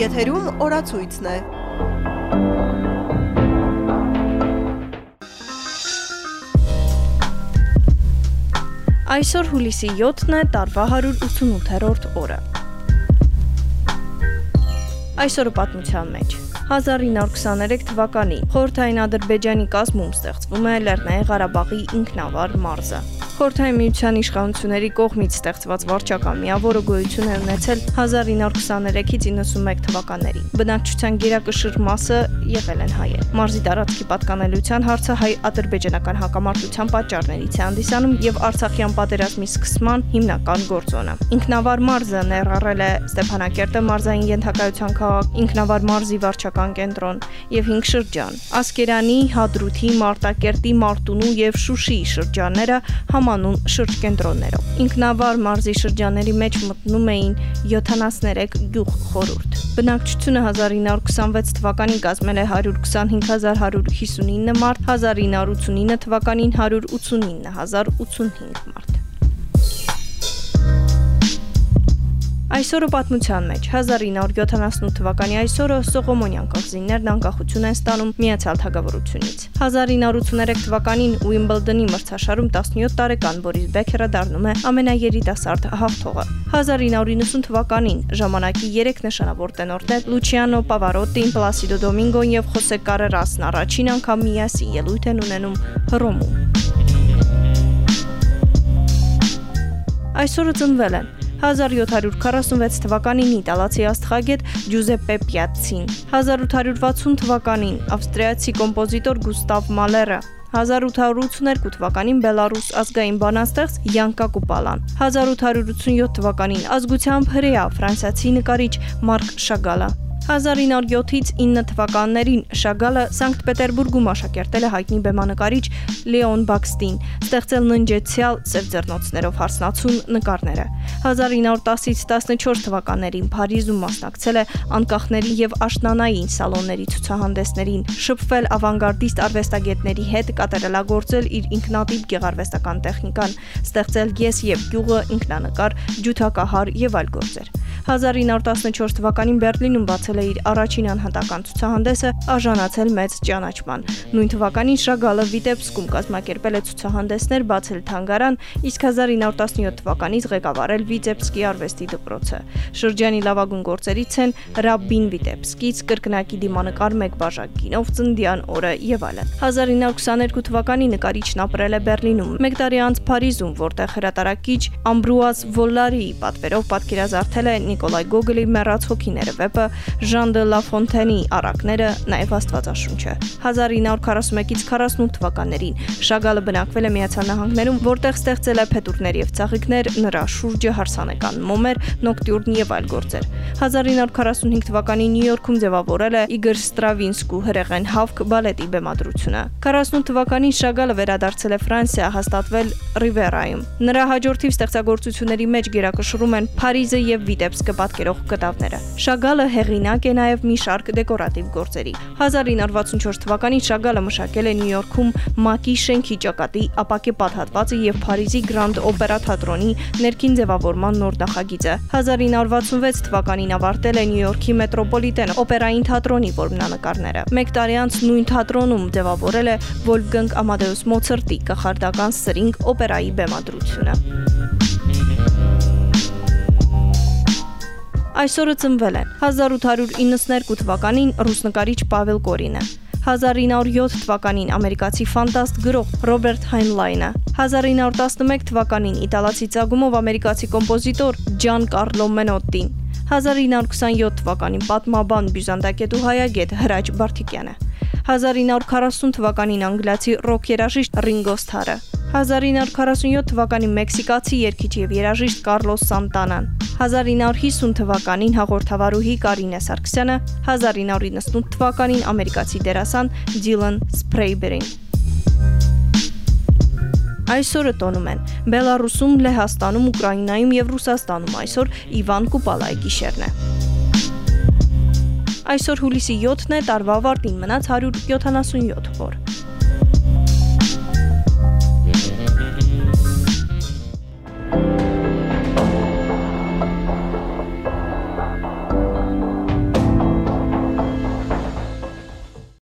Եթերում օրացույցն է։ Այսօր հուլիսի 7-ն է, տարվա 188-րդ օրը։ Այսօրը պատմության մեջ 1923 թվականին Խորհրդային Ադրբեջանի կազմում ստեղծվում է Լեռնային Ղարաբաղի ինքնավար մարզը։ Խորհրդային Միության իշխանությունների կողմից ստեղծված վարչական միավորը գոյություն է ունեցել 1923-ից 91 թվականներին։ Բնակչության գերակշռ մասը եղել են հայեր։ Մարզի տարածքի պատկանելիության հարցը հայ-ադրբեջանական հակամարտության պատճառներից է հանդիսանում եւ Արցախյան պատերազմի սկսման հիմնական գործոնը։ Ինքնավար մարզը ներառել է Ստեփանակերտը մարզային ենթակայության քաղաք, Ինքնավար մարզի վարչական կենտրոն եւ 5 շրջան։ Ասկերանի, Հադրութի, Մարտակերտի, Մարտունու եւ Շուշիի շրջանները համ համանուն շրջկենտրոններով։ Ինքնավար մարզի շրջաների մեջ մտնում էին 73 գյուղ խորուրդ։ Բնակչությունը 1926 թվականին կազմել է 125159 մարդ, 1989 թվականին 189085 մարդ։ Այսօրը պատմության մեջ. 1978 թվականի այսօրը Սողոմոնյան կղզիներն անկախություն են ստանում Միացյալ Թագավորությունից։ 1983 թվականին Ուիմբլդոնի մրցաշարում 17 տարեկան Բորիս Բեքերը դառնում է ամենաերիտասարդ հաղթողը։ 1990 թվականին ժամանակի 3 նշանավոր տենորներ Լուչիանո Պավարոտին, Պլասիդո Դոմինգոն եւ Խոսե Կարերասն առաջին անգամ միասին ելույթ են ունենում Հռոմում։ Այսօրը ծնվել են 1746 թվականին իտալացի աստղագետ Ջուզեպպե Պիացցին, 1860 թվականին ավստրիացի կոմպոզիտոր Գուստավ Մալերը, 1882 թվականին Բելարուս ազգային բանաստեղծ Յանկա Կուպալան, 1887 թվականին ազգությամբ հրեա ֆրանսիացի նկարիչ Մարկ Շագալը, 1907-ից 9 թվականներին Շագալը Սանկտ Պետերբուրգում աշակերտել է հայտնի բեմանկարիչ Լեոն Բաքստին, ստեղծել ննջեցյալ սև ձեռնոցներով հարսնացուն նկարները։ 1910-ից 14 թվականներին Փարիզում մասնակցել է անկախների եւ աշնանային սալոնների ցուցահանդեսներին, շփվել ավանգարդիստ արվեստագետների հետ, կատարելագործել իր ինքնատիպ գեղարվեստական տեխնիկան, ստեղծել ես եւ գյուղը, ինքնանկար, ջութակահար եւ այլ գործեր։ 1914 թվականին Բերլինում բացել է իր առաջին անհատական ցուցահանդեսը, արժանացել մեծ ճանաչման։ Նույն թվականին Շագալը Վիտեբսկում կազմակերպել է ցուցահանդեսներ, բացել թանգարան, իսկ 1917 թվականից ղեկավարել Վիտեբսկի արվեստի դպրոցը։ Շրջանի լավագույն գործերից են Ռաբին Վիտեբսկից կրկնակի դիմանկար մեկ բաժակ գինով ծնդյան օրը եւ այլն։ 1922 թվականի նկարիչն ապրել է Բերլինում, մեկ տարի անց Փարիզում, որտեղ հրատարակիչ Ամբրուազ Վոլարի պատվերով պատկերազարդել է Նիկոլայ Գոգոլի Մեռած հոգիները վեպը, Ժան դե Լա Ֆոնտենի Արակները, նաև Աստվածաշունչը։ 1941-ից 48 թվականներին Շագալը բնակվել է Միացյալ Նահանգներում, որտեղ ստեղծել է փետուրներ եւ ծաղիկներ, նրա շուրջը հարսանեկան մոմեր, նոկտյուրն եւ այլ գործեր։ 1945 թվականին Նյու Յորքում ձևավորել է Իգոր Ստրավինսկու հրեղեն Հավք բալետի բեմադրությունը։ 48 թվականին Շագալը վերադարձել է Ֆրանսիա, հաստատվել Ռիվերայում։ Նրա հաջորդիվ ստեղծագործությունների մեջ գերակշռում են Փարիզը եւ Վիտեբսկը պատկերող կտավները։ Շագալը հեղինակ է նաեւ մի շարք դեկորատիվ գործերի։ 1964 թվականին Շագալը մշակել է Նյու Յորքում Մակի շենքի ճակատի ապակե պատհատվածը եւ Փարիզի Գրանդ Օպերա թատրոնի ներքին ձևավորման նոր նախագիծը։ 1966 թվականին ավարտել է Նյու Յորքի Մետրոպոլիտեն օպերային թատրոնի որմնանկարները։ Մեկ տարի անց նույն թատրոնում ձևավորել է Վոլֆգանգ Ամադեուս Մոցարտի կախարդական սրինգ օպերայի բեմադրությունը։ Այսօրը ծնվել են 1892 թվականին ռուս նկարիչ Պավել Կորինը, 1907 թվականին ամերիկացի ֆանտաստ գրող Ռոբերտ Հայնլայնը, 1911 թվականին իտալացի ծագումով ամերիկացի կոմպոզիտոր Ջան Կարլո Մենոտին, 1927 թվականին պատմաբան բյուզանդակետու հայագետ Հրաչ Բարթիկյանը, 1940 թվականին անգլիացի ռոք երաժիշտ Ռինգո Սթարը, 1947 թվականին մեքսիկացի երգիչ եւ երաժիշտ Կարլոս Սանտանան, 1950 թվականին հաղորդավարուհի Կարինե Սարգսյանը, 1998 թվականին ամերիկացի դերասան Դիլան Սփրեյբերին։ Այսօրը տոնում են. Բելարուսում, Լեհաստանում, Ուկրաինայում եւ Ռուսաստանում այսօր Իվան Կուպալայի գիշերն է։ Այսօր հուլիսի 7-ն է, տարվա ավարտին մնաց 177 օր։